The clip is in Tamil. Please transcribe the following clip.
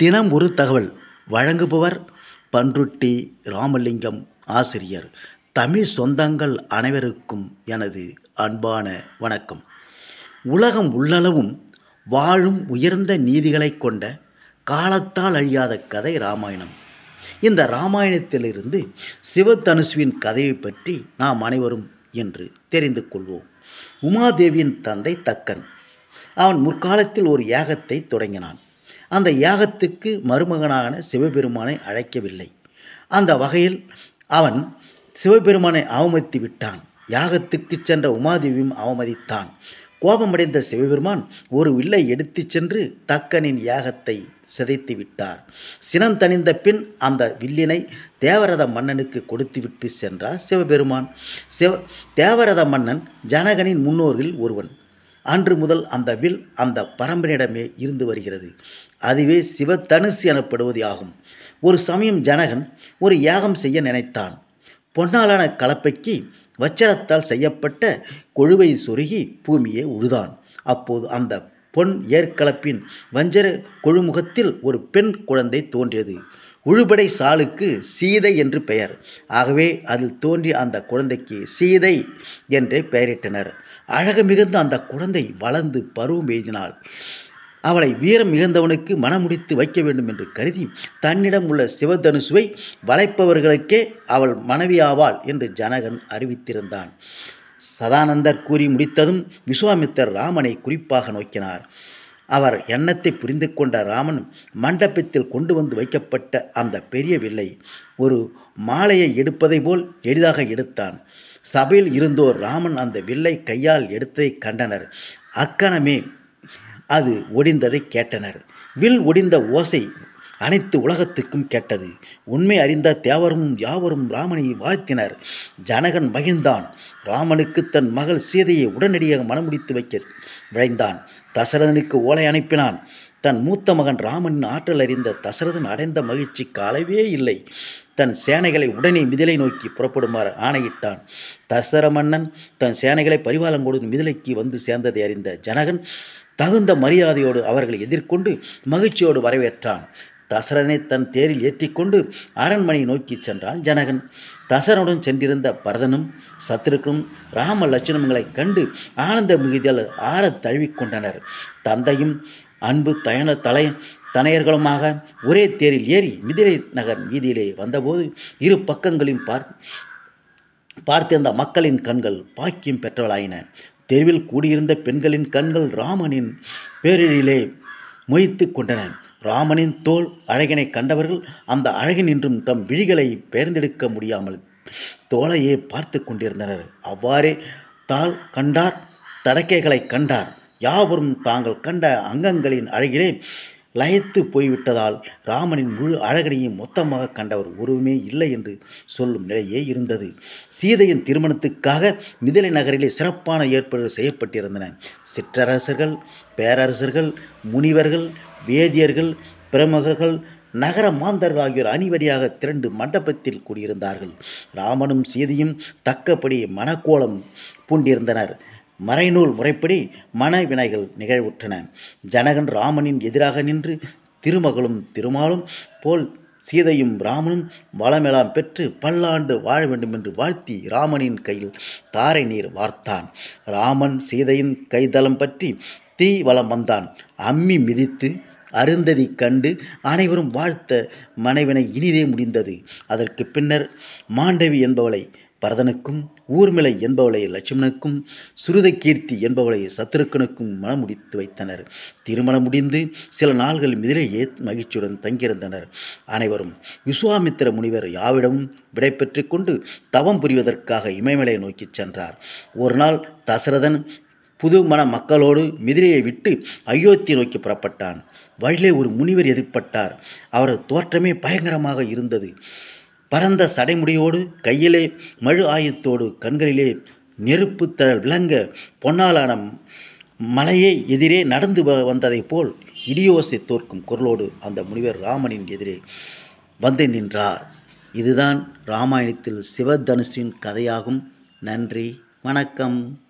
தினம் ஒரு தகவல். வழங்குபவர் பன்ருட்டி ராமலிங்கம் ஆசிரியர். தமிழ் சொந்தங்கள் அனைவருக்கும் எனது அன்பான வணக்கம். உலகம் உள்ளளவும் வாழும் உயர்ந்த நீதிகளைக் கொண்ட காலத்தால் அழியாத கதை ராமாயணம். இந்த ராமாயணத்திலிருந்து சிவதனுசுவின் கதையை பற்றி நாம் அனைவரும் என்று தெரிந்து கொள்வோம். உமாதேவியின் தந்தை தக்கன். அவன் முற்காலத்தில் ஒரு யாகத்தை தொடங்கினான். அந்த யாகத்துக்கு மருமகனான சிவபெருமானை அழைக்கவில்லை. அந்த வகையில் அவன் சிவபெருமானை அவமதித்து விட்டான். யாகத்துக்கு சென்ற உமாதேவியும் அவமதித்தான். கோபமடைந்த சிவபெருமான் ஒரு வில்லை எடுத்துச் சென்று தக்கனின் யாகத்தை சிதைத்து விட்டார். சினம் தணிந்த பின் அந்த வில்லினை தேவரத மன்னனுக்கு கொடுத்துவிட்டு சென்றார் சிவபெருமான். சிவ தேவரத மன்னன் ஜனகனின் முன்னோர்கள் ஒருவன். அன்று முதல் அந்த வில் அந்த பரம்பரையிடமே இருந்து வருகிறது. அதுவே சிவத்தனுசு எனப்படுவது ஆகும். ஒரு சமயம் ஜனகன் ஒரு யாகம் செய்ய நினைத்தான். பொன்னாலான கலப்பைக்கு வச்சரத்தால் செய்யப்பட்ட கொழுவை சொருகி பூமியை உழுதான். அப்போது அந்த பொன் ஏற்கலப்பின் வஞ்சர கொழுமுகத்தில் ஒரு பெண் குழந்தை தோன்றியது. உழுபடை சாலுக்கு சீதை என்று பெயர். ஆகவே அதில் தோன்றிய அந்த குழந்தைக்கு சீதை என்றே பெயரிட்டனர். அழகு மிகுந்த அந்த குழந்தை வளர்ந்து பருவம் எய்தினாள். அவளை வீரம் மிகுந்தவனுக்கு மனமுடித்து வைக்க வேண்டும் என்று கருதி தன்னிடம் உள்ள சிவதனுசுவை வளைப்பவர்களுக்கே அவள் மனைவியாவாள் என்று ஜனகன் அறிவித்திருந்தான். சதானந்தர் கூறி முடித்ததும் விஸ்வாமித்தர் ராமனை குறிப்பாக நோக்கினார். அவர் எண்ணத்தை புரிந்து கொண்ட ராமன் மண்டபத்தில் கொண்டு வந்து வைக்கப்பட்ட அந்த பெரிய வில்லை ஒரு மாலையை எடுப்பதை போல் எளிதாக எடுத்தான். சபையில் இருந்தோர் ராமன் அந்த வில்லை கையால் எடுத்ததை கண்டனர். அக்கணமே அது ஒடிந்ததை கேட்டனர். வில் ஒடிந்த ஓசை அனைத்து உலகத்துக்கும் கேட்டது. உண்மை அறிந்த தேவரும் யாவரும் ராமனை வாழ்த்தினர். ஜனகன் மகிழ்ந்தான். ராமனுக்கு தன் மகள் சீதையை உடனடியாக மனமுடித்து வைக்க விழைந்தான். தசரதனுக்கு ஓலை அனுப்பினான். தன் மூத்த மகன் ராமனின் ஆற்றல் அறிந்த தசரதன் அடைந்த மகிழ்ச்சிக்கு அளவே இல்லை. தன் சேனைகளை உடனே மிதிலை நோக்கி புறப்படுமாறு ஆணையிட்டான். தசர மன்னன் தன் சேனைகளை பரிவாலம் கொடுத்து மிதிலைக்கு வந்து சேர்ந்ததை அறிந்த ஜனகன் தகுந்த மரியாதையோடு அவர்களை எதிர்கொண்டு மகிழ்ச்சியோடு வரவேற்றான். தசரனை தன் தேரில் ஏற்றிக்கொண்டு அரண்மனை நோக்கி சென்றான் ஜனகன். தசரனுடன் சென்றிருந்த பரதனும் சத்ருக்கும் ராம லட்சணங்களைக் கண்டு ஆனந்த மிகுதியால் ஆற தழுவிக்கொண்டனர். தந்தையும் அன்பு தயன தலை தனையர்களுமாக ஒரே தேரில் ஏறி மிதிரை நகர் வீதியிலே வந்தபோது இரு பக்கங்களையும் பார் பார்த்திருந்த மக்களின் கண்கள் பாக்கியம் பெற்றவளாயின. தெருவில் கூடியிருந்த பெண்களின் கண்கள் ராமனின் பேரிலே மொய்த்து கொண்டன. ராமனின் தோல் அழகினை கண்டவர்கள் அந்த அழகினின்றும் தம் விழிகளை பெயர்ந்தெடுக்க முடியாமல் தோலையே பார்த்து கொண்டிருந்தனர். அவ்வாறே தாள் கண்டார் தடக்கைகளை கண்டார். யாவரும் தாங்கள் கண்ட அங்கங்களின் அழகிலே லயத்து போய்விட்டதால் ராமனின் முழு அழகனையும் மொத்தமாக கண்டவர் உருவமே இல்லை என்று சொல்லும் நிலையே இருந்தது. சீதையின் திருமணத்துக்காக மிதிலை நகரிலே சிறப்பான ஏற்பாடுகள் செய்யப்பட்டிருந்தன. சிற்றரசர்கள் பேரரசர்கள் முனிவர்கள் வேதியர்கள் பிரமுகர்கள் நகர மாந்தர்கள் ஆகியோர் அணிவடியாக திரண்டு மண்டபத்தில் கூடியிருந்தார்கள். ராமனும் சீதையும் தக்கபடி மனக்கோலம் பூண்டிருந்தனர். மறைநூல் முறைப்படி மனவினைகள் நிகழ்வுற்றன. ஜனகன் ராமனின் எதிராக நின்று திருமகளும் திருமாலும் போல் சீதையும் ராமனும் வளமெல்லாம் பெற்று பல்லாண்டு வாழ வேண்டும் என்று வாழ்த்தி ராமனின் கையில் தாரை நீர் வார்த்தான். ராமன் சீதையின் கைதளம் பற்றி தீ வளம் வந்தான். அம்மி மிதித்து அருந்ததி கண்டு அனைவரும் வாழ்த்த மனைவினை இனிதே முடிந்தது. அதற்கு பின்னர் மாண்டவி என்பவளை பரதனுக்கும் ஊர்மிளை என்பவளை லட்சுமணனுக்கும் சுருதகீர்த்தி என்பவளை சத்ருக்கனுக்கும் முடித்து வைத்தனர். திருமணம் முடிந்து சில நாள்கள் மிதிலையே மகிழ்ச்சியுடன் தங்கியிருந்தனர். அனைவரும் விஸ்வாமித்திர முனிவர் யாவிடமும் விடை பெற்று கொண்டு தவம் புரிவதற்காக இமயமலையை நோக்கி சென்றார். ஒரு நாள் தசரதன் புது மன மக்களோடு மிதிரையை விட்டு அயோத்தி நோக்கி புறப்பட்டான். வழியிலே ஒரு முனிவர் எதிர்ப்பட்டார் அவரது தோற்றமே பயங்கரமாக இருந்தது. பரந்த சடைமுடியோடு கையிலே மழு ஆயுத்தோடு கண்களிலே நெருப்பு தழல் விளங்க பொன்னாலான மலையை எதிரே நடந்து வந்ததைப் போல் இடியோசை தோற்கும் குரலோடு அந்த முனிவர் ராமனின் எதிரே வந்து நின்றார். இதுதான் ராமாயணத்தில் சிவதனுஷின் கதையாகும். நன்றி வணக்கம்.